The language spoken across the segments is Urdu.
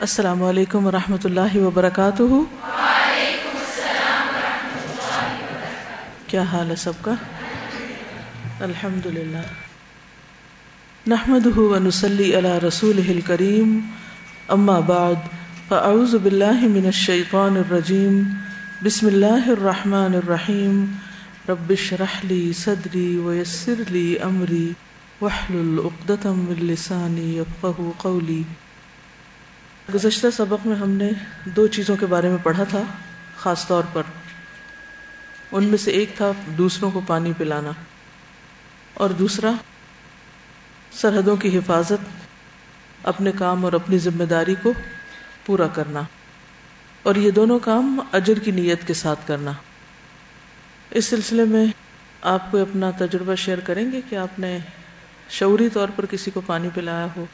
السلام علیکم ورحمۃ اللہ وبرکاتہ۔ کیا حال ہے سب کا؟ الحمد للہ نحمد ونسلی علی رسول کریم اما بعد، فاعوذ باللہ من الشیطان الرجیم۔ بسم اللہ الرحمن الرحیم۔ ربش رحلی صدری ویسر لی امری۔ وحلل عقدتم من لسانی یفقہ قولی۔ گزشتہ سبق میں ہم نے دو چیزوں کے بارے میں پڑھا تھا، خاص طور پر۔ ان میں سے ایک تھا دوسروں کو پانی پلانا، اور دوسرا، سرحدوں کی حفاظت، اپنے کام اور اپنی ذمہ داری کو پورا کرنا، اور یہ دونوں کام اجر کی نیت کے ساتھ کرنا۔ اس سلسلے میں آپ کو اپنا تجربہ شیئر کریں گے کہ آپ نے شعوری طور پر کسی کو پانی پلایا ہو؟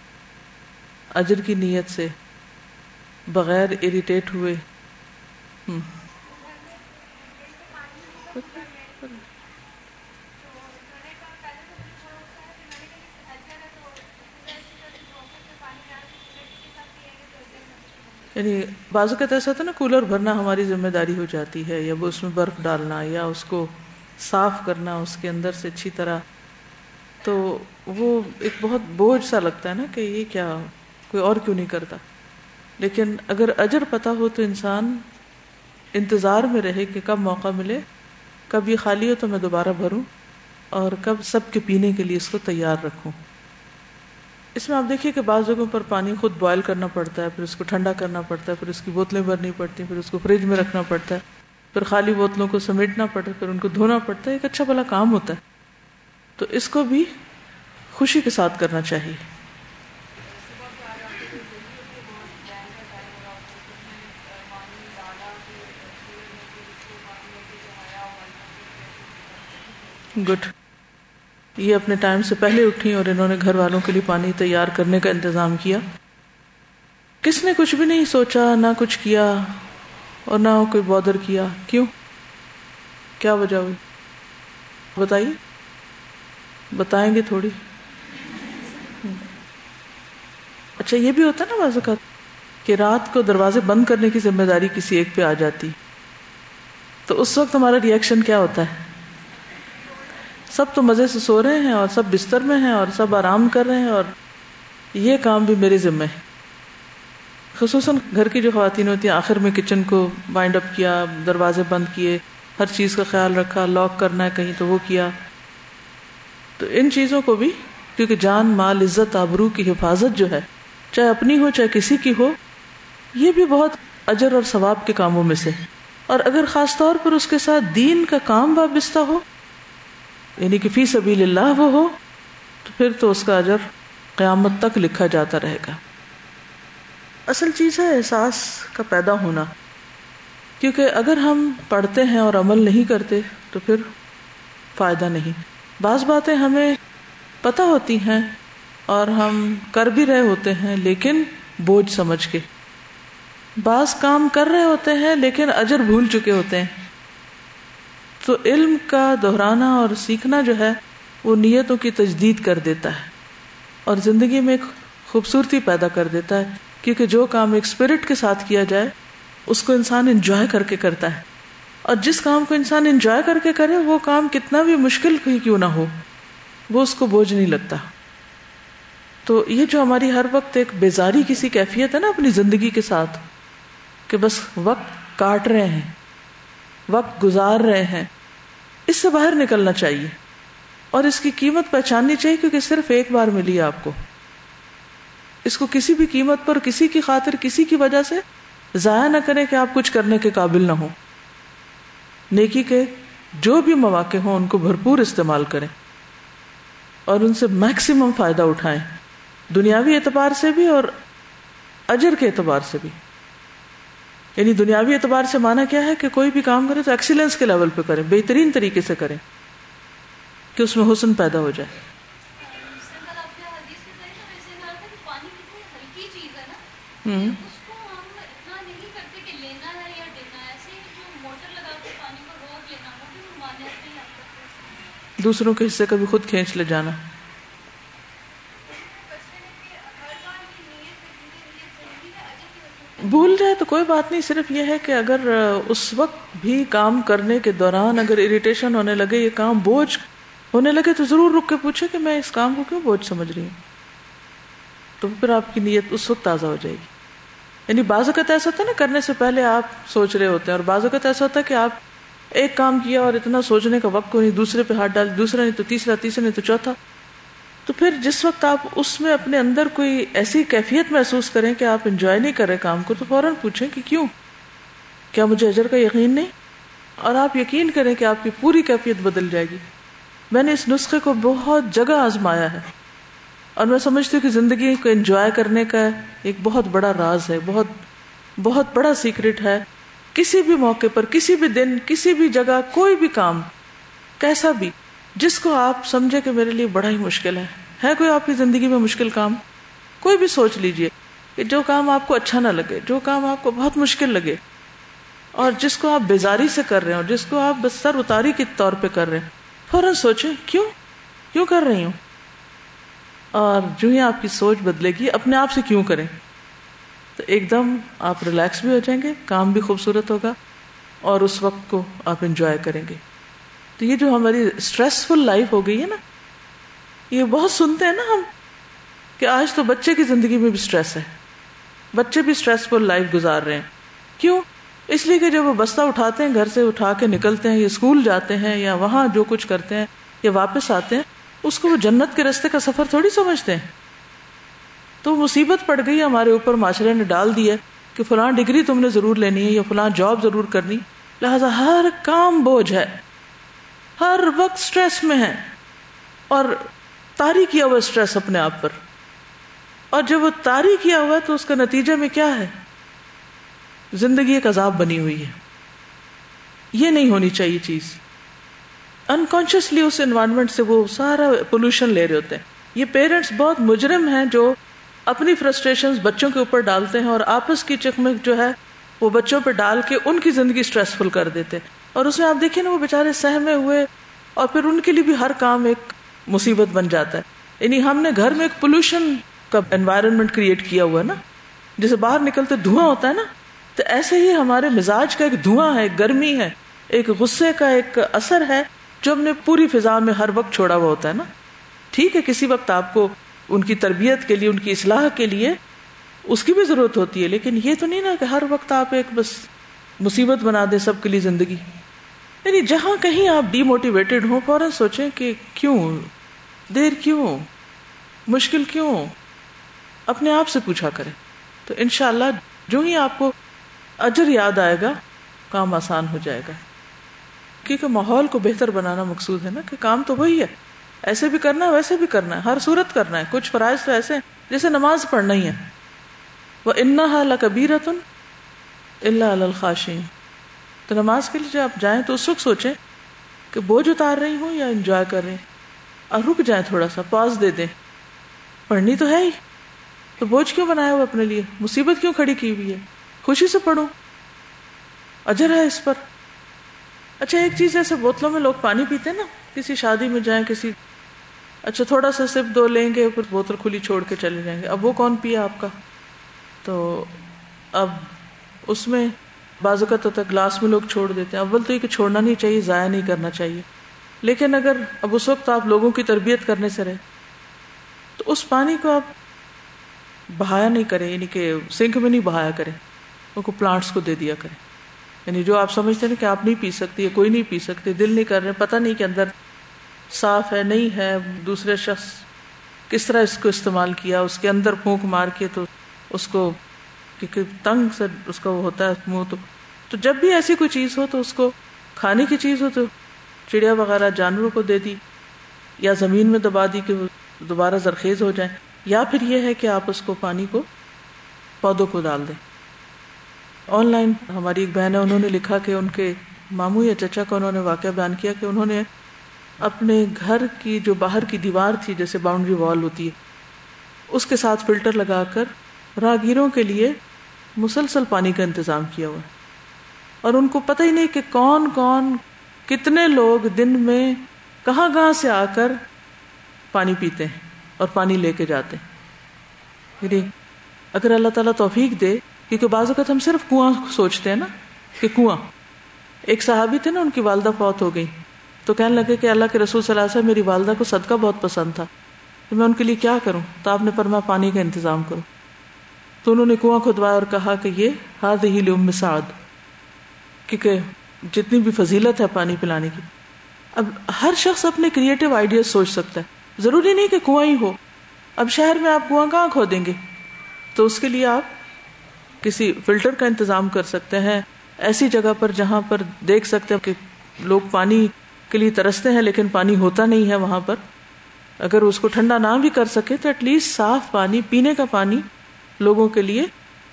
اجر کی نیت سے۔ بغیر اریٹیٹ ہوئے۔ یعنی بازو کا ایسا تھا نا، کولر بھرنا ہماری ذمہ داری ہو جاتی ہے، یا وہ اس میں برف ڈالنا، یا اس کو صاف کرنا، اس کے اندر سے اچھی طرح۔ تو وہ ایک بہت بوجھ سا لگتا ہے نا کہ یہ کیا، کوئی اور کیوں نہیں کرتا۔ لیکن اگر اجر پتہ ہو تو انسان انتظار میں رہے کہ کب موقع ملے، کب یہ خالی ہو تو میں دوبارہ بھروں اور کب سب کے پینے کے لیے اس کو تیار رکھوں۔ اس میں آپ دیکھیے کہ بعض جگہوں پر پانی خود بوائل کرنا پڑتا ہے، پھر اس کو ٹھنڈا کرنا پڑتا ہے، پھر اس کی بوتلیں بھرنی پڑتی ہیں، پھر اس کو فریج میں رکھنا پڑتا ہے، پھر خالی بوتلوں کو سمیٹنا پڑتا ہے، پھر ان کو دھونا پڑتا ہے، ایک اچھا بلا کام ہوتا ہے۔ تو اس کو بھی خوشی کے ساتھ کرنا چاہیے۔ گڈ۔ یہ اپنے ٹائم سے پہلے اٹھی اور انہوں نے گھر والوں کے لیے پانی تیار کرنے کا انتظام کیا۔ کس نے کچھ بھی نہیں سوچا، نہ کچھ کیا اور نہ کوئی بادر کیا۔ کیوں؟ کیا وجہ ہوئی؟ بتائیے۔ بتائیں گے تھوڑی۔ اچھا یہ بھی ہوتا ہے نا بعض کہ رات کو دروازے بند کرنے کی ذمہ داری کسی ایک پہ آ جاتی۔ تو اس وقت ہمارا ریئیکشن کیا ہوتا ہے؟ سب تو مزے سے سو رہے ہیں اور سب بستر میں ہیں اور سب آرام کر رہے ہیں اور یہ کام بھی میرے ذمہ ہے۔ خصوصاً گھر کی جو خواتین ہوتی ہیں، آخر میں کچن کو بائنڈ اپ کیا، دروازے بند کیے، ہر چیز کا خیال رکھا، لاک کرنا ہے کہیں تو وہ کیا۔ تو ان چیزوں کو بھی، کیونکہ جان، مال، عزت، آبرو کی حفاظت جو ہے، چاہے اپنی ہو، چاہے کسی کی ہو، یہ بھی بہت اجر اور ثواب کے کاموں میں سے اور اگر خاص طور پر اس کے ساتھ دین کا کام وابستہ ہو یعنی کہ فی سبیل اللہ وہ ہو، تو پھر تو اس کا اجر قیامت تک لکھا جاتا رہے گا۔ اصل چیز ہے احساس کا پیدا ہونا۔ کیونکہ اگر ہم پڑھتے ہیں اور عمل نہیں کرتے، تو پھر فائدہ نہیں۔ بعض باتیں ہمیں پتہ ہوتی ہیں اور ہم کر بھی رہے ہوتے ہیں، لیکن بوجھ سمجھ کے۔ بعض کام کر رہے ہوتے ہیں، لیکن اجر بھول چکے ہوتے ہیں۔ تو علم کا دہرانا اور سیکھنا جو ہے، وہ نیتوں کی تجدید کر دیتا ہے اور زندگی میں ایک خوبصورتی پیدا کر دیتا ہے، کیونکہ جو کام ایک اسپرٹ کے ساتھ کیا جائے، اس کو انسان انجوائے کر کے کرتا ہے۔ اور جس کام کو انسان انجوائے کر کے کرے، وہ کام کتنا بھی مشکل ہی کیوں نہ ہو، وہ اس کو بوجھ نہیں لگتا۔ تو یہ جو ہماری ہر وقت ایک بیزاری کسی کیفیت ہے نا اپنی زندگی کے ساتھ، کہ بس وقت کاٹ رہے ہیں۔ وقت گزار رہے ہیں۔ اس سے باہر نکلنا چاہیے۔ اور اس کی قیمت پہچاننی چاہیے کیونکہ صرف ایک بار ملی ہے آپ کو۔ اس کو کسی بھی قیمت پر، کسی کی خاطر، کسی کی وجہ سے ضائع نہ کریں کہ آپ کچھ کرنے کے قابل نہ ہو نیکی کے جو بھی مواقع ہوں، ان کو بھرپور استعمال کریں۔ اور ان سے میکسیمم فائدہ اٹھائیں۔ دنیاوی اعتبار سے بھی اور اجر کے اعتبار سے بھی۔ یعنی دنیاوی اعتبار سے مانا کیا ہے کہ کوئی بھی کام کرے تو ایکسیلنس کے لیول پہ کریں، بہترین طریقے سے کریں کہ اس میں حسن پیدا ہو جائے۔ دوسروں کے حصے کا بھی خود کھینچ لے جانا۔ بھول جائے تو کوئی بات نہیں، صرف یہ ہے کہ اگر اس وقت بھی کام کرنے کے دوران اگر اریٹیشن ہونے لگے، یہ کام بوجھ ہونے لگے تو ضرور رک کے پوچھے کہ میں اس کام کو کیوں بوجھ سمجھ رہی ہوں؟ تو پھر آپ کی نیت اس وقت تازہ ہو جائے گی۔ یعنی بعض اوقات ایسا ہوتا ہے نا، کرنے سے پہلے آپ سوچ رہے ہوتے ہیں، اور بعض اوقات ایسا ہوتا ہے کہ آپ ایک کام کیا اور اتنا سوچنے کا وقت کو نہیں، دوسرے پہ ہاتھ ڈال، دوسرا نہیں تو تیسرا تیسرا نہیں تو چوتھا۔ تو پھر جس وقت آپ اس میں اپنے اندر کوئی ایسی کیفیت محسوس کریں کہ آپ انجوائے نہیں کر رہے کام کو، تو فوراً پوچھیں کہ کیوں؟ کیا مجھے اجر کا یقین نہیں؟ اور آپ یقین کریں کہ آپ کی پوری کیفیت بدل جائے گی۔ میں نے اس نسخے کو بہت جگہ آزمایا ہے۔ اور میں سمجھتی ہوں کہ زندگی کو انجوائے کرنے کا ایک بہت بڑا راز ہے، بہت بہت بڑا سیکرٹ ہے۔ کسی بھی موقع پر، کسی بھی دن، کسی بھی جگہ، کوئی بھی کام، کیسا بھی جس کو آپ سمجھے کہ میرے لیے بڑا ہی مشکل ہے۔ ہے کوئی آپ کی زندگی میں مشکل کام؟ کوئی بھی سوچ لیجیے کہ جو کام آپ کو اچھا نہ لگے، جو کام آپ کو بہت مشکل لگے، اور جس کو آپ بیزاری سے کر رہے ہیں اور جس کو آپ بس سر اتاری کے طور پہ کر رہے ہیں فوراً سوچیں کیوں؟ کیوں کر رہی ہوں؟ اور جو ہی آپ کی سوچ بدلے گی، اپنے آپ سے کیوں کریں؟ تو ایک دم آپ ریلیکس بھی ہو جائیں گے، کام بھی خوبصورت ہوگا، اور اس وقت کو آپ انجوائے کریں گے۔ تو یہ جو ہماری اسٹریسفل لائف ہو گئی ہے نا، یہ بہت سنتے ہیں نا ہم کہ آج تو بچے کی زندگی میں بھی اسٹریس ہے۔ بچے بھی اسٹریسفل لائف گزار رہے ہیں۔ کیوں؟ اس لیے کہ جب وہ بستہ اٹھاتے ہیں، گھر سے اٹھا کے نکلتے ہیں یا اسکول جاتے ہیں یا وہاں جو کچھ کرتے ہیں یا واپس آتے ہیں، اس کو وہ جنت کے رستے کا سفر تھوڑی سمجھتے ہیں۔ تو مصیبت پڑ گئی، ہمارے اوپر معاشرے نے ڈال دیا کہ فلاں ڈگری تم نے ضرور لینی ہے یا فلاں جاب ضرور کرنی۔ لہذا ہر کام بوجھ ہے۔ ہر وقت سٹریس میں ہے اور تاری کیا ہوا اسٹریس اپنے آپ پر؟ اور جب وہ تاری کیا ہوا تو اس کا نتیجہ میں کیا ہے؟ زندگی ایک عذاب بنی ہوئی ہے۔ یہ نہیں ہونی چاہیے چیز۔ انکانشیسلی اس انوائرمنٹ سے وہ سارا پولوشن لے رہے ہوتے ہیں۔ یہ پیرنٹس بہت مجرم ہیں جو اپنی فرسٹریشن بچوں کے اوپر ڈالتے ہیں اور آپس کی چکمک جو ہے وہ بچوں پہ ڈال کے ان کی زندگی اسٹریسفل کر دیتے اور اس میں آپ دیکھیں نا وہ بےچارے سہمے ہوئے اور پھر ان کے لیے بھی ہر کام ایک مصیبت بن جاتا ہے۔ یعنی ہم نے گھر میں ایک پولوشن کا انوائرمنٹ کریٹ کیا ہوا ہے نا۔ جسے باہر نکلتے دھواں ہوتا ہے نا۔ تو ایسے ہی ہمارے مزاج کا ایک دھواں ہے، ایک گرمی ہے، ایک غصے کا ایک اثر ہے جو ہم نے پوری فضا میں ہر وقت چھوڑا ہوا ہوتا ہے نا۔ ٹھیک ہے، کسی وقت آپ کو ان کی تربیت کے لیے، ان کی اصلاح کے لیے اس کی بھی ضرورت ہوتی ہے، لیکن یہ تو نہیں نا کہ ہر وقت آپ ایک بس مصیبت بنا دیں سب کے لیے زندگی۔ یعنی جہاں کہیں آپ ڈی موٹیویٹیڈ ہوں، فوراً سوچیں کہ کیوں؟ دیر کیوں؟ مشکل کیوں؟ اپنے آپ سے پوچھا کریں۔ تو انشاءاللہ جو ہی آپ کو اجر یاد آئے گا، کام آسان ہو جائے گا۔ کیونکہ ماحول کو بہتر بنانا مقصود ہے نا کہ کام تو وہی ہے۔ ایسے بھی کرنا ہے ویسے بھی کرنا ہے۔ ہر صورت کرنا ہے۔ کچھ فرائض تو ایسے ہیں جیسے نماز پڑھنا ہی ہے۔ وہ انا کبیر اللہ الخاشین تو نماز کے لیے جب آپ جائیں تو اس وقت سوچیں کہ بوجھ اتار رہی ہوں یا انجوائے کر رہی اور رک جائیں تھوڑا سا پاز دے دیں۔ پڑھنی تو ہے ہی۔ تو بوجھ کیوں بنایا ہوا اپنے لیے؟ مصیبت کیوں کھڑی کی ہوئی ہے؟ خوشی سے پڑھو۔ اجر ہے اس پر۔ اچھا ایک چیز ایسے بوتلوں میں لوگ پانی پیتے ہیں نا۔ کسی شادی میں جائیں، کسی اچھا تھوڑا سا سپ دو لیں گے، پھر بوتل کھلی چھوڑ کے چلے جائیں گے۔ اب وہ کون پیا آپ کا؟ تو اب اس میں بازو کا تو گلاس میں لوگ چھوڑ دیتے ہیں۔ اول تو یہ کہ چھوڑنا نہیں چاہیے، ضائع نہیں کرنا چاہیے۔ لیکن اگر اب اس وقت آپ لوگوں کی تربیت کرنے سے رہے، تو اس پانی کو آپ بہایا نہیں کریں یعنی کہ سنک میں نہیں بہایا کریں۔ ان کو پلانٹس کو دے دیا کریں۔ یعنی جو آپ سمجھتے ہیں کہ آپ نہیں پی سکتی کوئی نہیں پی سکتے دل نہیں کر رہے، پتہ نہیں کہ اندر صاف ہے، نہیں ہے، دوسرے شخص کس طرح اس کو استعمال کیا، اس کے اندر پھونک مار کے تو اس کو کیونکہ تنگ سے اس کا وہ ہوتا ہے، منہ تو تو جب بھی ایسی کوئی چیز ہو تو اس کو کھانے کی چیز ہو تو چڑیا وغیرہ جانوروں کو دے دی، یا زمین میں دبا دی کہ وہ دوبارہ زرخیز ہو جائیں، یا پھر یہ ہے کہ آپ اس کو پانی کو پودوں کو ڈال دیں۔ آن لائن ہماری ایک بہن ہے، انہوں نے لکھا کہ ان کے ماموں یا چچا کا انہوں نے واقعہ بیان کیا کہ انہوں نے اپنے گھر کی جو باہر کی دیوار تھی، جیسے باؤنڈری وال ہوتی ہے، اس کے ساتھ فلٹر لگا کر راگیروں کے لیے مسلسل پانی کا انتظام کیا ہوا۔ ہے اور ان کو پتہ ہی نہیں کہ کون کون، کتنے لوگ دن میں کہاں کہاں سے آ کر پانی پیتے ہیں اور پانی لے کے جاتے ہیں۔ یعنی اگر اللہ تعالیٰ توفیق دے، کیونکہ بعض اوقات ہم صرف کنواں سوچتے ہیں نا کہ کنواں۔ ایک صحابی تھے نا، ان کی والدہ فوت ہو گئی۔ تو کہنے لگے کہ اللہ کے رسول صلی اللہ علیہ وسلم میری والدہ کو صدقہ بہت پسند تھا۔ تو میں ان کے لیے کیا کروں؟ تو آپ نے فرما پانی کا انتظام کرو۔ تو انہوں نے کنواں کھدوایا اور کہا کہ یہ ہاتھ ہی لم سعد، کیونکہ جتنی بھی فضیلت ہے پانی پلانے کی۔ اب ہر شخص اپنے کریٹو آئیڈیاز سوچ سکتا ہے۔ ضروری نہیں کہ کنواں ہی ہو۔ اب شہر میں آپ کنواں کہاں کھو دیں گے؟ تو اس کے لیے آپ کسی فلٹر کا انتظام کر سکتے ہیں۔ ایسی جگہ پر جہاں پر دیکھ سکتے ہیں کہ لوگ پانی کے لیے ترستے ہیں، لیکن پانی ہوتا نہیں ہے وہاں پر۔ اگر اس کو ٹھنڈا نہ بھی کر سکے تو ایٹ لیسٹ صاف پانی، پینے کا پانی لوگوں کے لیے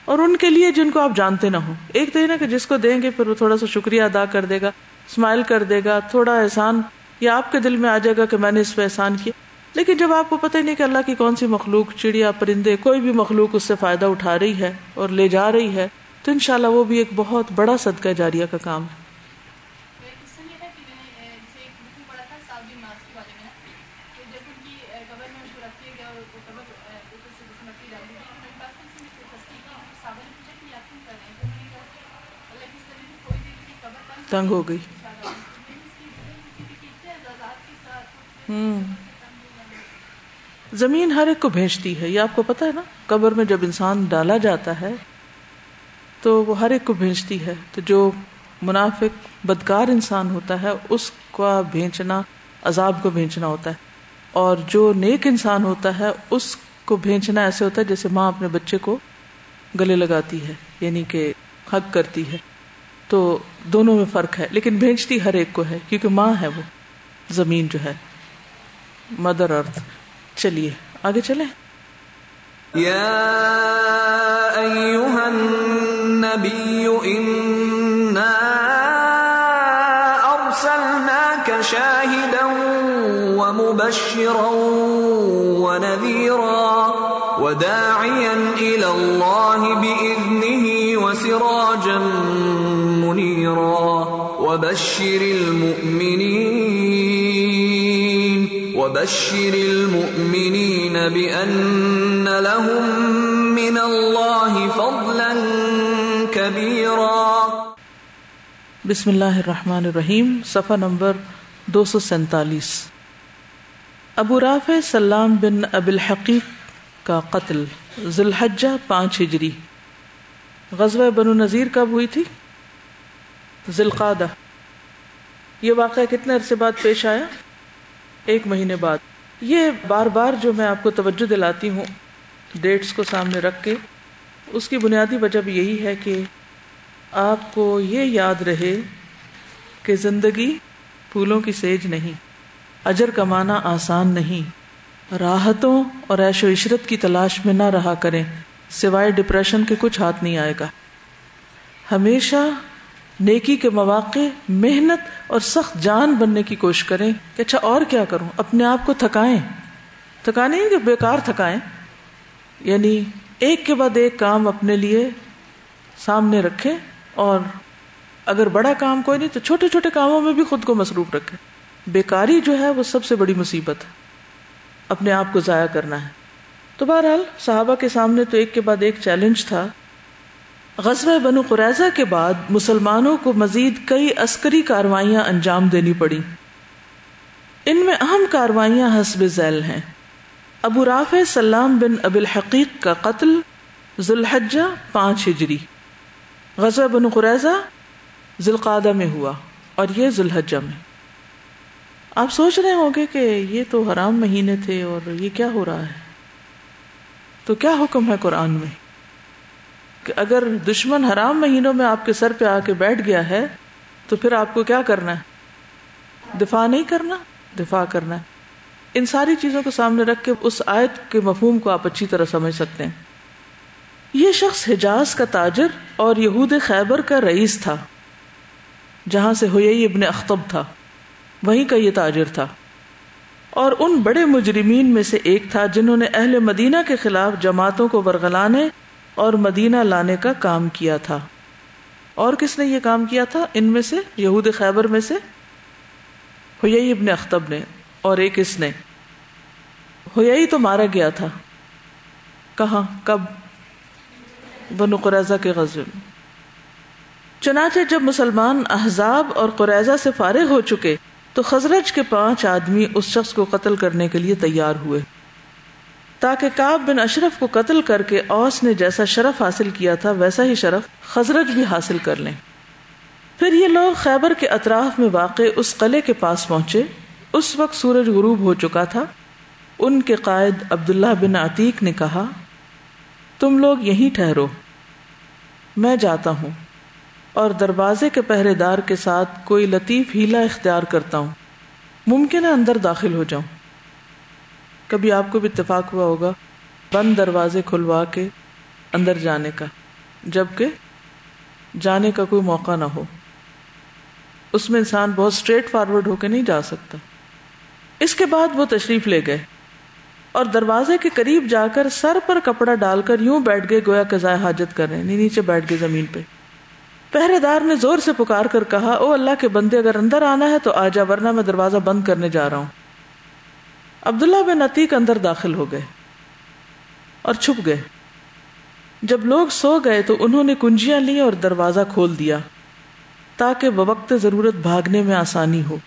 اور ان کے لیے جن کو آپ جانتے نہ ہو ایک تو یہ نا کہ جس کو دیں گے پھر وہ تھوڑا سا شکریہ ادا کر دے گا اسمائل کر دے گا، تھوڑا احسان یا آپ کے دل میں آ جائے گا کہ میں نے اس پہ احسان کیا۔ لیکن جب آپ کو پتہ ہی نہیں کہ اللہ کی کون سی مخلوق، چڑیا، پرندے، کوئی بھی مخلوق اس سے فائدہ اٹھا رہی ہے اور لے جا رہی ہے، تو انشاءاللہ وہ بھی ایک بہت بڑا صدقہ جاریہ کا کام ہے۔ تنگ ہو گئی۔ ہوں۔ زمین ہر ایک کو بھیجتی ہے۔ یہ آپ کو پتا ہے نا، قبر میں جب انسان ڈالا جاتا ہے، تو وہ ہر ایک کو بھیجتی ہے۔ تو جو منافق، بدکار انسان ہوتا ہے، اس کا بھیجنا، عذاب کو بھیجنا ہوتا ہے۔ اور جو نیک انسان ہوتا ہے، اس کو بھیجنا ایسے ہوتا ہے جیسے ماں اپنے بچے کو گلے لگاتی ہے یعنی کہ حق کرتی ہے۔ تو دونوں میں فرق ہے، لیکن بھیجتی ہر ایک کو ہے، کیونکہ ماں ہے وہ، زمین جو ہے۔ مدر ارتھ چلیے، آگے چلے یا ایوہا النبی، انا ارسلناک شاہدا ومبشرا ونذیرا وداعیا الى اللہ بإذنه وسراجا وبشر المؤمنين وبشر المؤمنين بأن لهم من الله فضلا كبيرا. بسم اللہ الرحمن الرحیم، صفحہ نمبر دو سو سینتالیس. ابو رافع سلام بن اب الحقیق کا قتل، ذوالحجہ پانچ ہجری. غزوہ بنو نذیر کب ہوئی تھی؟ ذلقادہ یہ واقعہ کتنے عرصے بعد پیش آیا؟ ایک مہینے بعد۔ یہ بار بار جو میں آپ کو توجہ دلاتی ہوں ڈیٹس کو سامنے رکھ کے، اس کی بنیادی وجہ بھی یہی ہے کہ آپ کو یہ یاد رہے کہ زندگی پھولوں کی سیج نہیں، اجر کمانا آسان نہیں۔ راحتوں اور عیش و عشرت کی تلاش میں نہ رہا کریں، سوائے ڈپریشن کے کچھ ہاتھ نہیں آئے گا۔ ہمیشہ نیکی کے مواقع، محنت اور سخت جان بننے کی کوشش کریں کہ اچھا اور کیا کروں؟ اپنے آپ کو تھکائیں۔ تھکانے کہ بیکار تھکائیں۔ یعنی ایک کے بعد ایک کام اپنے لیے سامنے رکھیں اور اگر بڑا کام کوئی نہیں تو چھوٹے چھوٹے کاموں میں بھی خود کو مصروف رکھیں۔ بیکاری جو ہے وہ سب سے بڑی مصیبت ہے۔ اپنے آپ کو ضائع کرنا ہے۔ تو بہرحال صحابہ کے سامنے تو ایک کے بعد ایک چیلنج تھا۔ غزوہ بنو قریضہ کے بعد مسلمانوں کو مزید کئی عسکری کاروائیاں انجام دینی پڑی۔ ان میں اہم کاروائیاں حسب ذیل ہیں۔ ابو رافع سلام بن اب الحقیق کا قتل ذوالحجہ پانچ ہجری۔ غزوہ بنو قریضہ ذوالقادہ میں ہوا اور یہ ذوالحجہ میں۔ آپ سوچ رہے ہوں گے کہ یہ تو حرام مہینے تھے اور یہ کیا ہو رہا ہے۔ تو کیا حکم ہے قرآن میں؟ کہ اگر دشمن حرام مہینوں میں آپ کے سر پہ آ کے بیٹھ گیا ہے، تو پھر آپ کو کیا کرنا ہے؟ دفاع نہیں کرنا، دفاع کرنا ہے۔ ان ساری چیزوں کو سامنے رکھ کے اس آیت کے مفہوم کو آپ اچھی طرح سمجھ سکتے ہیں۔ یہ شخص حجاز کا تاجر اور یہود خیبر کا رئیس تھا، جہاں سے ہوئی ابن اختب تھا۔ وہیں کا یہ تاجر تھا۔ اور ان بڑے مجرمین میں سے ایک تھا جنہوں نے اہل مدینہ کے خلاف جماعتوں کو ورگلانے اور مدینہ لانے کا کام کیا تھا۔ اور کس نے یہ کام کیا تھا؟ ان میں سے، یہود خیبر میں سے۔ ہوئی ابن اختب نے اور ایک اس نے۔ ہوئی تو مارا گیا تھا۔ کہاں؟ کب؟ بنو قریضہ کے غزل چنانچہ جب مسلمان احزاب اور قریضہ سے فارغ ہو چکے، تو خزرج کے پانچ آدمی اس شخص کو قتل کرنے کے لیے تیار ہوئے۔ تاکہ کاب بن اشرف کو قتل کر کے اوس نے جیسا شرف حاصل کیا تھا، ویسا ہی شرف خزرج بھی حاصل کر لیں۔ پھر یہ لوگ خیبر کے اطراف میں واقع اس قلعے کے پاس پہنچے۔ اس وقت سورج غروب ہو چکا تھا۔ ان کے قائد عبداللہ بن عتیق نے کہا، تم لوگ یہیں ٹھہرو، میں جاتا ہوں۔ اور دروازے کے پہرے دار کے ساتھ کوئی لطیف ہیلا اختیار کرتا ہوں۔ ممکن ہے اندر داخل ہو جاؤں۔ کبھی آپ کو بھی اتفاق ہوا ہوگا بند دروازے کھلوا کے اندر جانے کا، جبکہ جانے کا کوئی موقع نہ ہو۔ اس میں انسان بہت اسٹریٹ فارورڈ ہو کے نہیں جا سکتا۔ اس کے بعد وہ تشریف لے گئے اور دروازے کے قریب جا کر سر پر کپڑا ڈال کر یوں بیٹھ گئے گویا کزائے حاجت کر رہے ہیں نیچے بیٹھ گئے زمین پہ۔ پہرے دار نے زور سے پکار کر کہا، او اللہ کے بندے، اگر اندر آنا ہے تو آ جا، ورنہ میں دروازہ بند کرنے جا رہا ہوں۔ عبداللہ بن عتیق اندر داخل ہو گئے اور چھپ گئے۔ جب لوگ سو گئے تو انہوں نے کنجیاں لی اور دروازہ کھول دیا تاکہ بوقت ضرورت بھاگنے میں آسانی ہو۔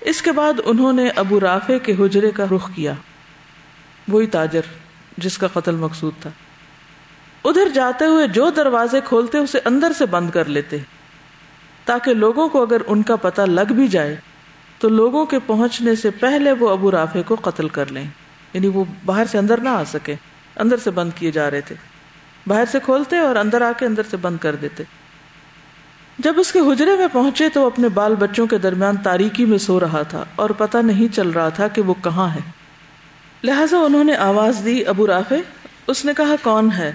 اس کے بعد انہوں نے ابو رافے کے حجرے کا رخ کیا۔ وہی تاجر جس کا قتل مقصود تھا۔ ادھر جاتے ہوئے جو دروازے کھولتے اسے اندر سے بند کر لیتے تاکہ لوگوں کو اگر ان کا پتہ لگ بھی جائے۔ تو لوگوں کے پہنچنے سے پہلے وہ ابو رافے کو قتل کر لیں۔ یعنی وہ باہر سے اندر نہ آ سکے، اندر سے بند کیے جا رہے تھے۔ باہر سے کھولتے اور اندر آ کے اندر سے بند کر دیتے۔ جب اس کے حجرے میں پہنچے تو اپنے بال بچوں کے درمیان تاریکی میں سو رہا تھا اور پتہ نہیں چل رہا تھا کہ وہ کہاں ہے۔ لہذا انہوں نے آواز دی، ابو رافع، اس نے کہا، کون ہے؟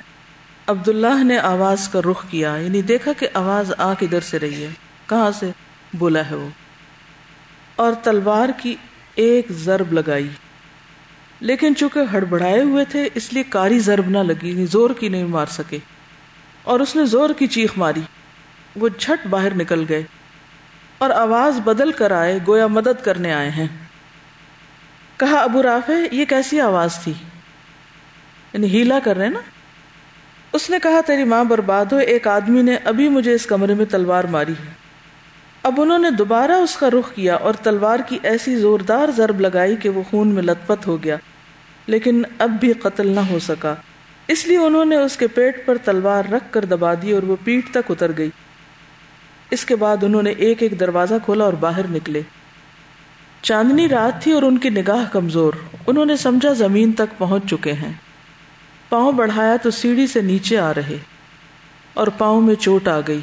عبداللہ نے آواز کا رخ کیا یعنی دیکھا کہ آواز آ کدھر سے رہی ہے۔ کہاں سے؟ بولا ہے وہ۔ اور تلوار کی ایک ضرب لگائی۔ لیکن چونکہ ہڑبڑائے ہوئے تھے، اس لیے کاری ضرب نہ لگی زور کی نہیں مار سکے۔ اور اس نے زور کی چیخ ماری۔ وہ جھٹ باہر نکل گئے اور آواز بدل کر آئے، گویا مدد کرنے آئے ہیں۔ کہا، ابو رافع، یہ کیسی آواز تھی؟ یعنی ہیلا کر رہے نا؟ اس نے کہا، تیری ماں برباد ہو، ایک آدمی نے ابھی مجھے اس کمرے میں تلوار ماری اب انہوں نے دوبارہ اس کا رخ کیا اور تلوار کی ایسی زوردار ضرب لگائی کہ وہ خون میں لت پت ہو گیا، لیکن اب بھی قتل نہ ہو سکا۔ اس لیے انہوں نے اس کے پیٹ پر تلوار رکھ کر دبا دی اور وہ پیٹ تک اتر گئی۔ اس کے بعد انہوں نے ایک ایک دروازہ کھولا اور باہر نکلے۔ چاندنی رات تھی اور ان کی نگاہ کمزور۔ انہوں نے سمجھا زمین تک پہنچ چکے ہیں۔ پاؤں بڑھایا تو سیڑھی سے نیچے آ رہے۔ اور پاؤں میں چوٹ آ گئی۔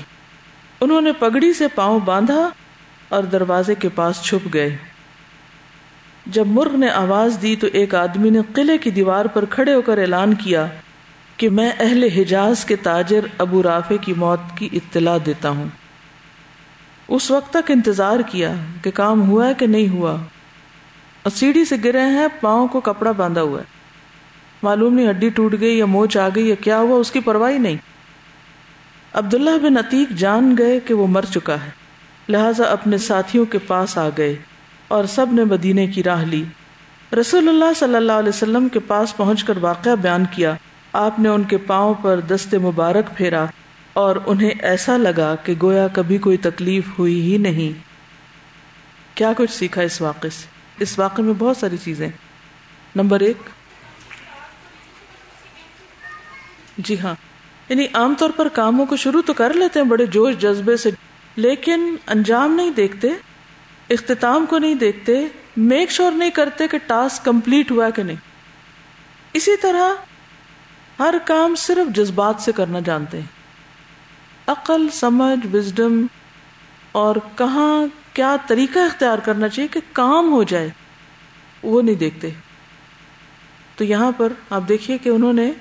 انہوں نے پگڑی سے پاؤں باندھا اور دروازے کے پاس چھپ گئے۔ جب مرغ نے آواز دی تو ایک آدمی نے قلعے کی دیوار پر کھڑے ہو کر اعلان کیا کہ میں اہل حجاز کے تاجر ابو رافے کی موت کی اطلاع دیتا ہوں۔ اس وقت تک انتظار کیا کہ کام ہوا ہے کہ نہیں ہوا۔ اور سیڑھی سے گرے ہیں، پاؤں کو کپڑا باندھا ہوا ہے۔ معلوم نہیں ہڈی ٹوٹ گئی یا موچ آ گئی یا کیا ہوا، اس کی پرواہی نہیں۔ عبداللہ بن عتیق جان گئے کہ وہ مر چکا ہے۔ لہذا اپنے ساتھیوں کے پاس آ گئے اور سب نے مدینے کی راہ لی۔ رسول اللہ صلی اللہ علیہ وسلم کے پاس پہنچ کر واقعہ بیان کیا۔ آپ نے ان کے پاؤں پر دست مبارک پھیرا اور انہیں ایسا لگا کہ گویا کبھی کوئی تکلیف ہوئی ہی نہیں۔ کیا کچھ سیکھا اس واقعے سے؟ اس واقعے میں بہت ساری چیزیں۔ نمبر ایک۔ جی ہاں۔ یعنی عام طور پر کاموں کو شروع تو کر لیتے ہیں، بڑے جوش جذبے سے، لیکن انجام نہیں دیکھتے، اختتام کو نہیں دیکھتے میک شور نہیں کرتے کہ ٹاسک کمپلیٹ ہوا کہ نہیں۔ اسی طرح ہر کام صرف جذبات سے کرنا جانتے ہیں۔ عقل، سمجھ وزڈم اور کہاں کیا طریقہ اختیار کرنا چاہیے کہ کام ہو جائے، وہ نہیں دیکھتے۔ تو یہاں پر آپ دیکھیے کہ انہوں نے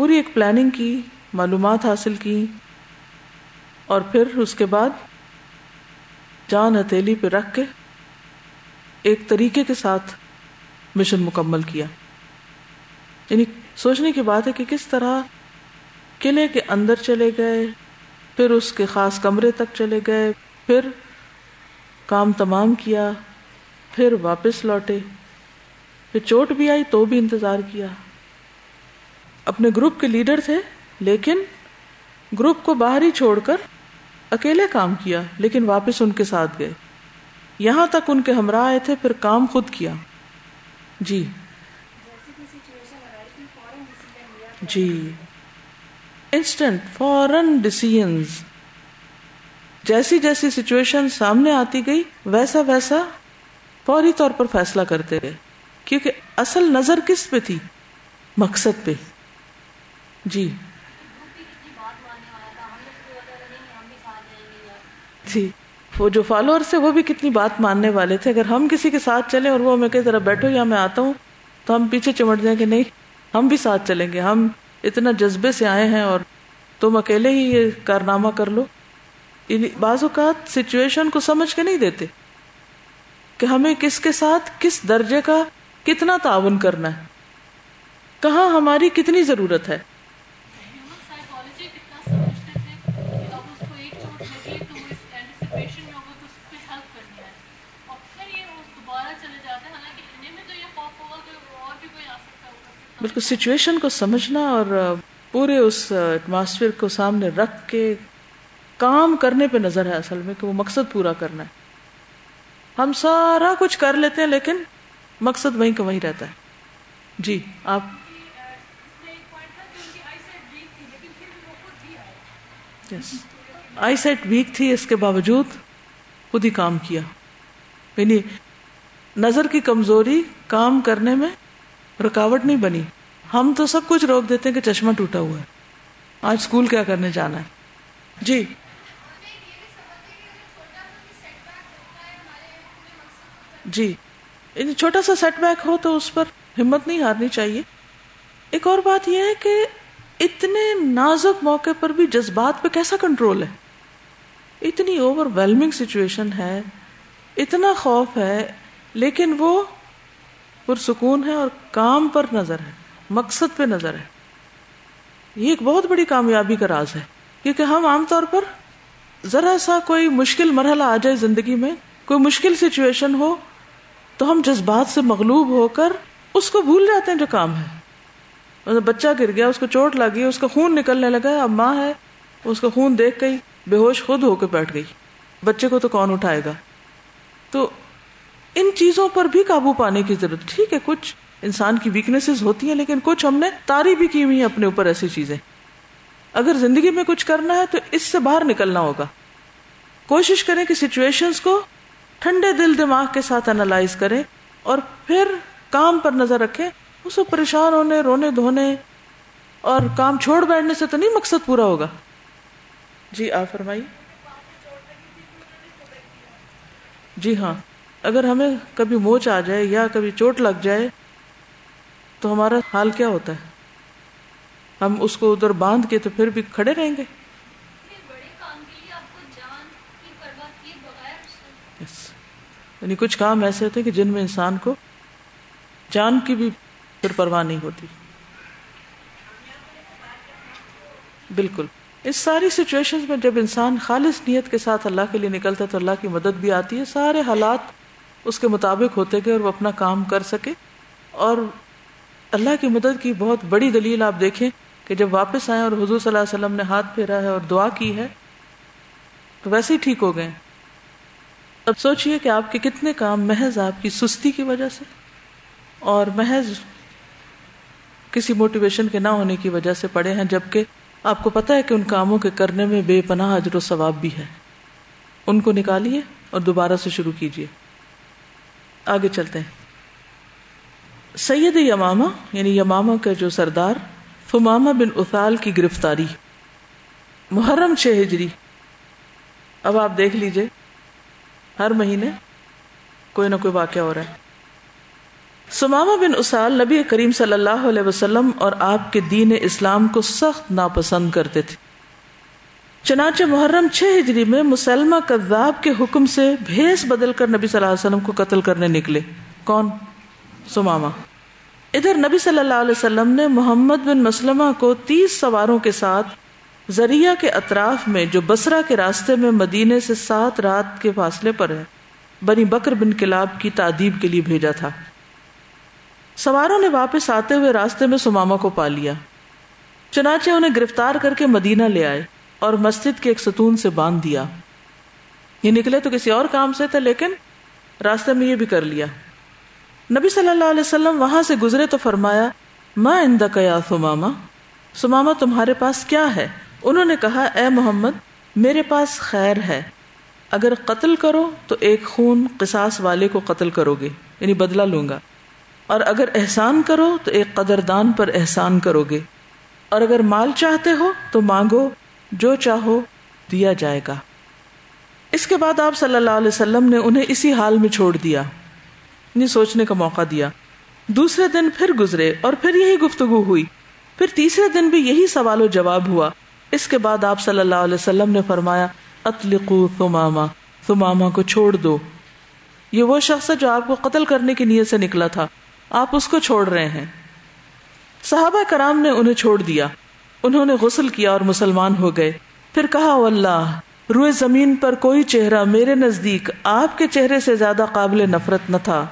پوری ایک پلاننگ کی، معلومات حاصل کی، اور پھر اس کے بعد جان ہتھیلی پہ رکھ کے ایک طریقے کے ساتھ مشن مکمل کیا۔ یعنی سوچنے کی بات ہے کہ کس طرح قلعے کے اندر چلے گئے، پھر اس کے خاص کمرے تک چلے گئے، پھر کام تمام کیا، پھر واپس لوٹے، پھر چوٹ بھی آئی تو بھی انتظار کیا۔ اپنے گروپ کے لیڈر تھے، لیکن گروپ کو باہر ہی چھوڑ کر اکیلے کام کیا، لیکن واپس ان کے ساتھ گئے۔ یہاں تک ان کے ہمراہ آئے تھے، پھر کام خود کیا۔ جی۔ جی۔ انسٹنٹ فورن ڈسیزنز جیسی جیسی سچویشن سامنے آتی گئی، ویسا ویسا فوری طور پر فیصلہ کرتے گئے کیونکہ اصل نظر کس پہ تھی؟ مقصد پہ۔ جی۔ جی۔ وہ جو فالوور سے وہ بھی کتنی بات ماننے والے تھے۔ اگر ہم کسی کے ساتھ چلیں اور وہ ہمیں کہ ذرا بیٹھو یا میں آتا ہوں، تو ہم پیچھے چمٹ جائیں کہ نہیں، ہم بھی ساتھ چلیں گے۔ ہم اتنا جذبے سے آئے ہیں اور تم اکیلے ہی یہ کارنامہ کر لو۔ یعنی بعض اوقات سچویشن کو سمجھ کے نہیں دیتے کہ ہمیں کس کے ساتھ کس درجے کا کتنا تعاون کرنا ہے۔ کہاں ہماری کتنی ضرورت ہے؟ بالکل سچویشن کو سمجھنا اور پورے اس ایٹماسفیئر کو سامنے رکھ کے کام کرنے پہ نظر ہے اصل میں کہ وہ مقصد پورا کرنا ہے۔ ہم سارا کچھ کر لیتے ہیں لیکن مقصد وہیں کا وہیں رہتا ہے۔ جی آپ۔ آئی سیٹ ویک تھی اس کے باوجود خود ہی کام کیا۔ یعنی نظر کی کمزوری کام کرنے میں رکاوٹ نہیں بنی۔ ہم تو سب کچھ روک دیتے ہیں کہ چشمہ ٹوٹا ہوا ہے۔ آج اسکول کیا کرنے جانا ہے؟ جی۔ جی۔ چھوٹا سا سیٹ بیک ہو تو اس پر ہمت نہیں ہارنی چاہیے۔ ایک اور بات یہ ہے کہ اتنے نازک موقع پر بھی جذبات پہ کیسا کنٹرول ہے؟ اتنی اوور ویلمنگ سچویشن ہے۔ اتنا خوف ہے۔ لیکن وہ پرسکون ہے اور کام پر نظر ہے، مقصد پہ نظر ہے۔ یہ ایک بہت بڑی کامیابی کا راز ہے، کیونکہ ہم عام طور پر ذرا سا کوئی مشکل مرحلہ آ جائے زندگی میں، کوئی مشکل سچویشن ہو، تو ہم جذبات سے مغلوب ہو کر اس کو بھول جاتے ہیں جو کام ہے۔ مطلب بچہ گر گیا، اس کو چوٹ لگی اس کا خون نکلنے لگا، اب ماں ہے، اس کا خون دیکھ گئی، بے ہوش خود ہو کے بیٹھ گئی۔ بچے کو تو کون اٹھائے گا؟ تو ان چیزوں پر بھی قابو پانے کی ضرورت ٹھیک ہے، کچھ انسان کی ویکنیس ہوتی ہیں، لیکن کچھ ہم نے تاری بھی کی ہوئی ہیں اپنے اوپر ایسی چیزیں۔ اگر زندگی میں کچھ کرنا ہے تو اس سے باہر نکلنا ہوگا۔ کوشش کریں کہ سچویشنز کو ٹھنڈے دل دماغ کے ساتھ انالائز کریں اور پھر کام پر نظر رکھیں۔ اس کو پریشان ہونے، رونے دھونے اور کام چھوڑ بیٹھنے سے تو نہیں مقصد پورا ہوگا۔ جی آپ فرمائیے۔ جی ہاں۔ اگر ہمیں کبھی موچ آ جائے یا کبھی چوٹ لگ جائے، تو ہمارا حال کیا ہوتا ہے؟ ہم اس کو ادھر باندھ کے تو پھر بھی کھڑے رہیں گے؟ یعنی کچھ کام ایسے ہوتے ہیں کہ جن میں انسان کو جان کی بھی پھر پرواہ نہیں ہوتی۔ بالکل۔ اس ساری سچویشن میں جب انسان خالص نیت کے ساتھ اللہ کے لیے نکلتا ہے تو اللہ کی مدد بھی آتی ہے۔ سارے حالات اس کے مطابق ہوتے گئے اور وہ اپنا کام کر سکے۔ اور اللہ کی مدد کی بہت بڑی دلیل آپ دیکھیں کہ جب واپس آئے اور حضور صلی اللہ علیہ وسلم نے ہاتھ پھیرا ہے اور دعا کی ہے، تو ویسے ہی ٹھیک ہو گئے اب سوچئے کہ آپ کے کتنے کام محض آپ کی سستی کی وجہ سے اور محض کسی موٹیویشن کے نہ ہونے کی وجہ سے پڑے ہیں، جبکہ آپ کو پتا ہے کہ ان کاموں کے کرنے میں بے پناہ اجر و ثواب بھی ہے۔ ان کو نکالیے اور دوبارہ سے شروع کیجیے آگے چلتے ہیں۔ سید یمامہ یعنی یمامہ کا جو سردار فمامہ بن اثال کی گرفتاری۔ محرم چھ ہجری۔ اب آپ دیکھ لیجیے، ہر مہینے کوئی نہ کوئی واقعہ ہو رہا ہے۔ سمامہ بن اسال نبی کریم صلی اللہ علیہ وسلم اور آپ کے دین اسلام کو سخت ناپسند کرتے تھے۔ چنانچہ محرم چھ ہجری میں مسلمہ کذاب کے حکم سے بھیس بدل کر نبی صلی اللہ علیہ وسلم کو قتل کرنے نکلے۔ کون؟ سمامہ۔ ادھر نبی صلی اللہ علیہ وسلم نے محمد بن مسلمہ کو تیس سواروں کے ساتھ ذریعہ کے اطراف میں جو بسرا کے راستے میں مدینے سے سات رات کے فاصلے پر ہے، بنی بکر بن کلاب کی تعدیب کے لیے بھیجا تھا۔ سواروں نے واپس آتے ہوئے راستے میں سماما کو پا لیا۔ چنانچہ انہیں گرفتار کر کے مدینہ لے آئے۔ اور مسجد کے ایک ستون سے باندھ دیا۔ یہ نکلے تو کسی اور کام سے تھے، لیکن راستے میں یہ بھی کر لیا۔ نبی صلی اللہ علیہ وسلم وہاں سے گزرے تو فرمایا ماں اندہ یا سماما سماما تمہارے پاس کیا ہے؟ انہوں نے کہا، اے محمد، میرے پاس خیر ہے۔ اگر قتل کرو تو ایک خون قصاص والے کو قتل کرو گے یعنی بدلہ لوں گا۔ اور اگر احسان کرو تو ایک قدردان پر احسان کرو گے۔ اور اگر مال چاہتے ہو تو مانگو جو چاہو دیا جائے گا۔ اس کے بعد آپ صلی اللہ علیہ وسلم نے انہیں اسی حال میں چھوڑ دیا یعنی سوچنے کا موقع دیا۔ دوسرے دن پھر گزرے اور پھر یہی گفتگو ہوئی۔ پھر تیسرے دن بھی یہی سوال و جواب ہوا۔ اس کے بعد آپ صلی اللہ علیہ وسلم نے فرمایا، اطلقو ثماما ثماما کو چھوڑ دو۔ یہ وہ شخص ہے جو آپ کو قتل کرنے کی نیت سے نکلا تھا۔ آپ اس کو چھوڑ رہے ہیں۔ صحابہ کرام نے انہیں چھوڑ دیا۔ انہوں نے غسل کیا اور مسلمان ہو گئے۔ پھر کہا اللہ، روئے زمین پر کوئی چہرہ میرے نزدیک آپ کے چہرے سے زیادہ قابل نفرت نہ تھا۔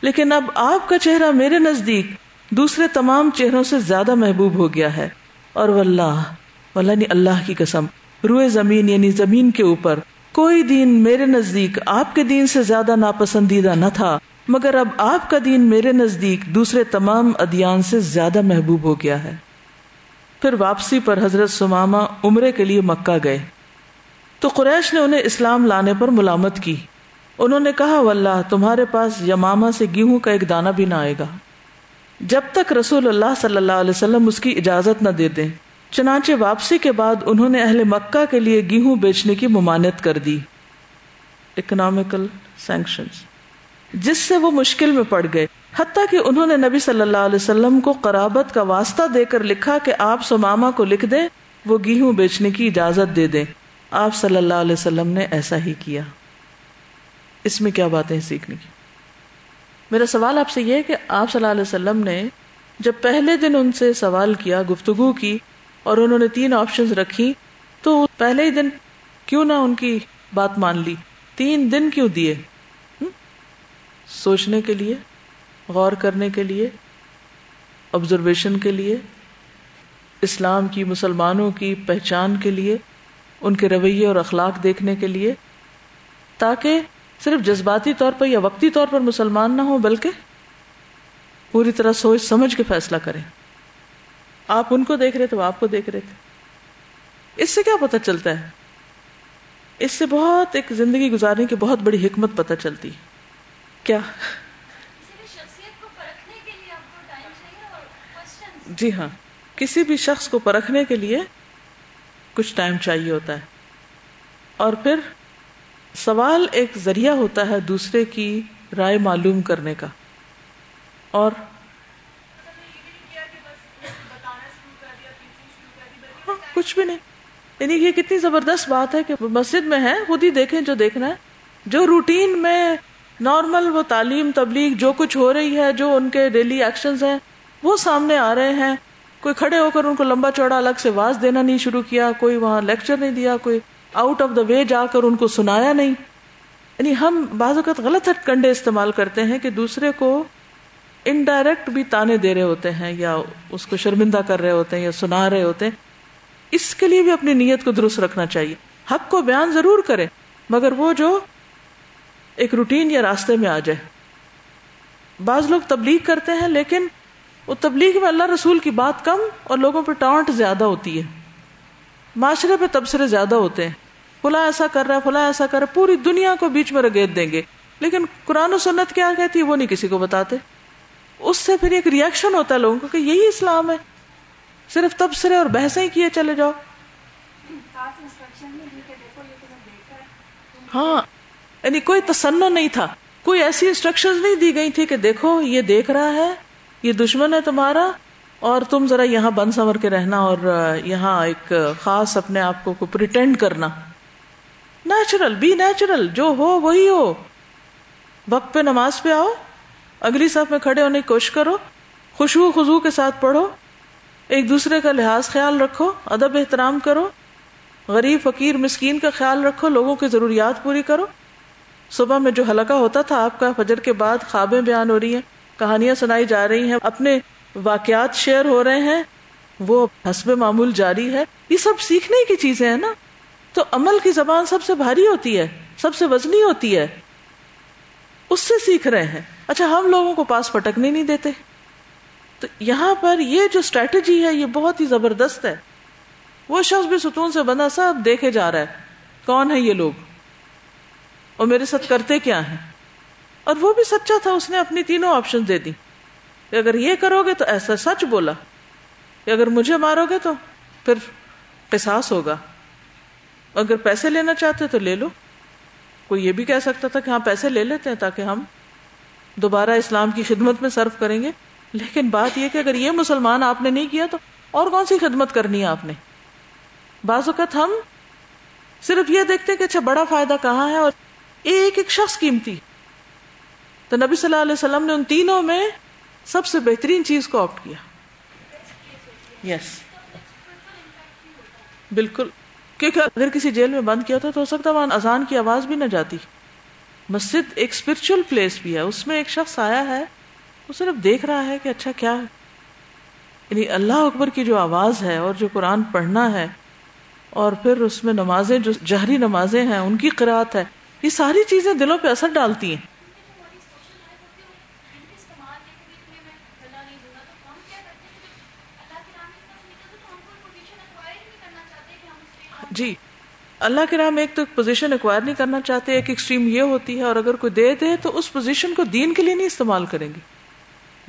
لیکن اب آپ کا چہرہ میرے نزدیک دوسرے تمام چہروں سے زیادہ محبوب ہو گیا ہے۔ اور واللہ واللہ نے اللہ کی قسم، روئے زمین یعنی زمین کے اوپر کوئی دین میرے نزدیک آپ کے دین سے زیادہ ناپسندیدہ نہ تھا، مگر اب آپ کا دین میرے نزدیک دوسرے تمام ادیان سے زیادہ محبوب ہو گیا ہے۔ پھر واپسی پر حضرت سماما عمرے کے لیے مکہ گئے۔ تو قریش نے انہیں اسلام لانے پر ملامت کی۔ انہوں نے کہا، واللہ، تمہارے پاس یماما سے گیہوں کا ایک دانہ بھی نہ آئے گا۔ جب تک رسول اللہ صلی اللہ علیہ وسلم اس کی اجازت نہ دے دیں، چنانچہ واپسی کے بعد انہوں نے اہل مکہ کے لیے گیہوں بیچنے کی ممانت کر دی۔ اکنامیکل سینکشن جس سے وہ مشکل میں پڑ گئے۔ حتیٰ کہ انہوں نے نبی صلی اللہ علیہ وسلم کو قرابت کا واسطہ دے کر لکھا کہ آپ سماما کو لکھ دیں، وہ گیہوں بیچنے کی اجازت دے دیں۔ آپ صلی اللہ علیہ وسلم نے ایسا ہی کیا۔ اس میں کیا باتیں سیکھنے کی؟ میرا سوال آپ سے یہ کہ آپ صلی اللہ علیہ وسلم نے جب پہلے دن ان سے سوال کیا، گفتگو کی اور انہوں نے تین آپشن رکھی، تو پہلے ہی دن کیوں نہ ان کی بات مان لی؟ تین دن کیوں دیے؟ سوچنے کے لیے؟ غور کرنے کے لیے آبزرویشن کے لیے، اسلام کی مسلمانوں کی پہچان کے لیے، ان کے رویے اور اخلاق دیکھنے کے لیے، تاکہ صرف جذباتی طور پر یا وقتی طور پر مسلمان نہ ہو بلکہ پوری طرح سوچ سمجھ کے فیصلہ کریں۔ آپ ان کو دیکھ رہے تھے، وہ آپ کو دیکھ رہے تھے۔ اس سے کیا پتہ چلتا ہے؟ اس سے بہت ایک زندگی گزارنے کی بہت بڑی حکمت پتہ چلتی۔ کیا؟ جی ہاں کسی بھی شخص کو پرکھنے کے لیے کچھ ٹائم چاہیے ہوتا ہے۔ اور پھر سوال ایک ذریعہ ہوتا ہے دوسرے کی رائے معلوم کرنے کا۔ اور کچھ بھی نہیں۔ یعنی یہ کتنی زبردست بات ہے کہ مسجد میں ہے خود ہی دیکھیں جو دیکھنا ہے۔ جو روٹین میں نارمل وہ تعلیم، تبلیغ، جو کچھ ہو رہی ہے، جو ان کے ڈیلی ایکشن ہیں وہ سامنے آ رہے ہیں۔ کوئی کھڑے ہو کر ان کو لمبا چوڑا الگ سے واز دینا نہیں شروع کیا، کوئی وہاں لیکچر نہیں دیا، کوئی آؤٹ آف دا وے جا کر ان کو سنایا نہیں۔ یعنی ہم بعض اوقات غلط ہٹ کنڈے استعمال کرتے ہیں کہ دوسرے کو انڈائریکٹ بھی تانے دے رہے ہوتے ہیں یا اس کو شرمندہ کر رہے ہوتے ہیں یا سنا رہے ہوتے ہیں۔ اس کے لیے بھی اپنی نیت کو درست رکھنا چاہیے۔ حق کو بیان ضرور کرے مگر وہ جو ایک روٹین یا راستے میں آ جائے۔ بعض لوگ تبلیغ کرتے ہیں لیکن وہ تبلیغ میں اللہ رسول کی بات کم اور لوگوں پہ ٹانٹ زیادہ ہوتی ہے۔ معاشرے پہ تبصرے زیادہ ہوتے ہیں۔ فلاں ایسا کر رہا ہے، فلاں ایسا کر رہا ہے، پوری دنیا کو بیچ میں رگیت دیں گے۔ لیکن قرآن و سنت کیا کہتی ہے؟ وہ نہیں کسی کو بتاتے۔ اس سے پھر ایک ریئیکشن ہوتا ہے لوگوں کو کہ یہی اسلام ہے۔ صرف تبصرے اور بحثیں کیے چلے جاؤ۔ ہاں یعنی کوئی تسن نہیں تھا۔ کوئی ایسی انسٹرکشن نہیں دی گئی تھی کہ دیکھو، یہ دیکھ رہا ہے۔ یہ دشمن ہے تمہارا اور تم ذرا یہاں بند سنور کے رہنا اور یہاں ایک خاص اپنے آپ کو پریٹینڈ کرنا۔ نیچرل بی نیچرل جو ہو وہی ہو۔ وقت پہ نماز پہ آؤ۔ اگلی صف میں کھڑے ہونے کی کوشش کرو۔ خوشبو خزو کے ساتھ پڑھو۔ ایک دوسرے کا لحاظ خیال رکھو، ادب احترام کرو۔ غریب، فقیر، مسکین کا خیال رکھو، لوگوں کی ضروریات پوری کرو۔ صبح میں جو حلقہ ہوتا تھا، آپ کا فجر کے بعد خوابیں بیان ہو رہی ہیں۔ کہانیاں سنائی جا رہی ہیں، اپنے واقعات شیئر ہو رہے ہیں، وہ حسب معمول جاری ہے۔ یہ سب سیکھنے کی چیزیں ہیں نا۔ تو عمل کی زبان سب سے بھاری ہوتی ہے، سب سے وزنی ہوتی ہے۔ اس سے سیکھ رہے ہیں۔ اچھا ہم لوگوں کو پاس پٹکنے نہیں دیتے۔ تو یہاں پر یہ جو اسٹریٹجی ہے، یہ بہت ہی زبردست ہے۔ وہ شخص بھی ستون سے بنا سب دیکھے جا رہا ہے۔ کون ہے یہ لوگ؟ اور میرے ساتھ کرتے کیا ہیں؟ اور وہ بھی سچا تھا، اس نے اپنی تینوں آپشن دے دی۔ اگر یہ کرو گے تو ایسا سچ بولا۔ اگر مجھے مارو گے تو پھر قصاص ہوگا۔ اگر پیسے لینا چاہتے تو لے لو۔ کوئی یہ بھی کہہ سکتا تھا کہ ہاں پیسے لے لیتے ہیں تاکہ ہم دوبارہ اسلام کی خدمت میں صرف کریں گے۔ لیکن بات یہ کہ اگر یہ مسلمان آپ نے نہیں کیا تو اور کون سی خدمت کرنی ہے آپ نے؟ بعض اوقات ہم صرف یہ دیکھتے کہ اچھا بڑا فائدہ کہاں ہے اور ایک ایک شخص قیمتی۔ تو نبی صلی اللہ علیہ وسلم نے ان تینوں میں سب سے بہترین چیز کو آپٹ کیا۔ یس بالکل۔ کیونکہ اگر کسی جیل میں بند کیا تھا تو ہو سکتا وہاں اذان کی آواز بھی نہ جاتی۔ مسجد ایک اسپرچل پلیس بھی ہے۔ اس میں ایک شخص آیا ہے۔ وہ صرف دیکھ رہا ہے کہ اچھا کیا ہے۔ یعنی اللہ اکبر کی جو آواز ہے اور جو قرآن پڑھنا ہے اور پھر اس میں نمازیں جو جہری نمازیں ہیں، ان کی قرآت ہے، یہ ساری چیزیں دلوں پہ اثر ڈالتی ہیں۔ جی اللہ کے نام ایک تو پوزیشن ایکوائر نہیں کرنا چاہتے، ایک ایکسٹریم یہ ہوتی ہے اور اگر کوئی دے دے تو اس پوزیشن کو دین کے لیے نہیں استعمال کریں گے۔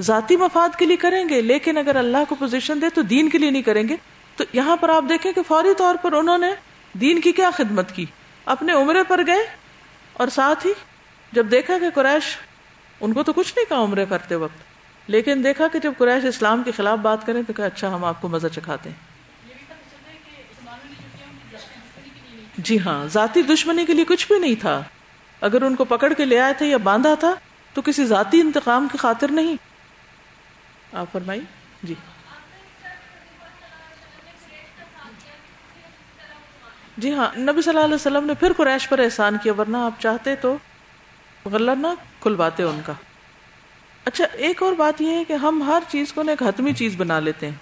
ذاتی مفاد کے لیے کریں گے، لیکن اگر اللہ کو پوزیشن دے تو دین کے لیے نہیں کریں گے۔ تو یہاں پر آپ دیکھیں کہ فوری طور پر انہوں نے دین کی کیا خدمت کی؟ اپنے عمرے پر گئے اور ساتھ ہی جب دیکھا کہ قریش، ان کو تو کچھ نہیں کہا عمرے کرتے وقت، لیکن دیکھا کہ جب قریش اسلام کے خلاف بات کریں تو کہ اچھا ہم آپ کو مزہ چکھاتے ہیں۔ جی ہاں ذاتی دشمنی کے لیے کچھ بھی نہیں تھا۔ اگر ان کو پکڑ کے لے آئے تھے یا باندھا تھا، تو کسی ذاتی انتقام کی خاطر نہیں۔ آپ فرمائی جی۔ جی ہاں نبی صلی اللہ علیہ وسلم نے پھر قریش پر احسان کیا، ورنہ آپ چاہتے تو غلط نہ کھلواتے ان کا۔ اچھا ایک اور بات یہ ہے کہ ہم ہر چیز کو ایک حتمی چیز بنا لیتے ہیں۔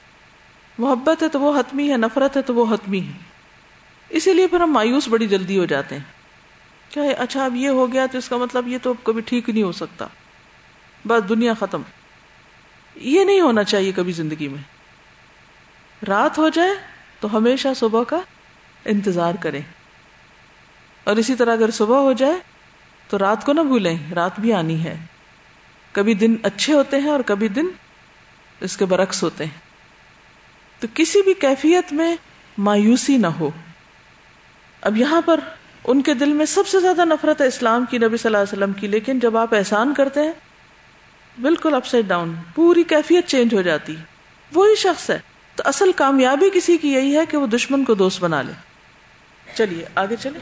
محبت ہے تو وہ حتمی ہے، نفرت ہے تو وہ حتمی ہے۔ اسی لیے پھر ہم مایوس بڑی جلدی ہو جاتے ہیں۔ کیا اچھا اب یہ ہو گیا تو اس کا مطلب یہ تو کبھی ٹھیک نہیں ہو سکتا۔ بس دنیا ختم۔ یہ نہیں ہونا چاہیے کبھی زندگی میں۔ رات ہو جائے تو ہمیشہ صبح کا انتظار کریں۔ اور اسی طرح اگر صبح ہو جائے تو رات کو نہ بھولیں، رات بھی آنی ہے۔ کبھی دن اچھے ہوتے ہیں اور کبھی دن اس کے برعکس ہوتے ہیں۔ تو کسی بھی کیفیت میں مایوسی نہ ہو۔ اب یہاں پر ان کے دل میں سب سے زیادہ نفرت ہے اسلام کی نبی صلی اللہ علیہ وسلم کی، لیکن جب آپ احسان کرتے ہیں، بالکل اپ سائڈ ڈاؤن پوری کیفیت چینج ہو جاتی۔ وہی شخص ہے۔ تو اصل کامیابی کسی کی یہی ہے کہ وہ دشمن کو دوست بنا لے۔ چلیے، آگے چلے